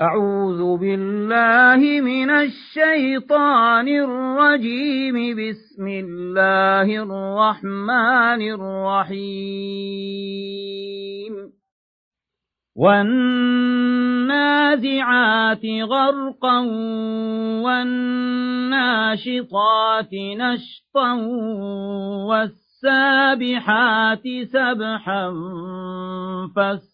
أعوذ بالله من الشيطان الرجيم. بسم الله الرحمن الرحيم. والنازعات غرقا والناشطات نشطا والسابحات سبحا فالسابحات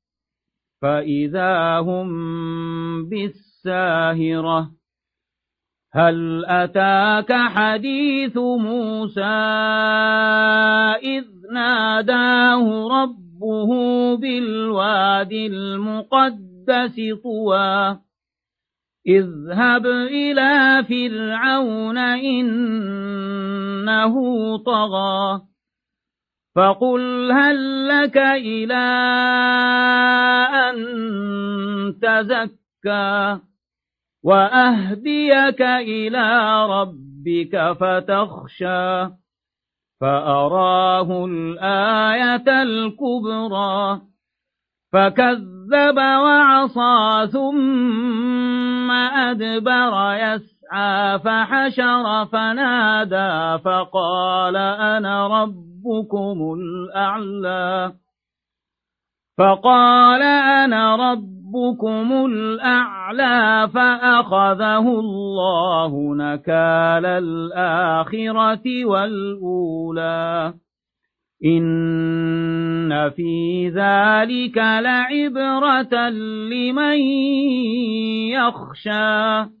فإذا هم بالساهرة هل أتاك حديث موسى إذ ناداه ربه بالواد المقدس طوى اذهب إلى فرعون إنه طغى. فقل هل لك إلى أن تزكى وأهديك إلى ربك فتخشى فأراه الآية الكبرى فكذب وعصى ثم أدبر فحشر فنادى فقال أنا رب ربكم الأعلى. فقال أنا ربكم الأعلى فأخذه الله نكال الآخرة والأولى. إن في ذلك لعبرة لمن يخشى.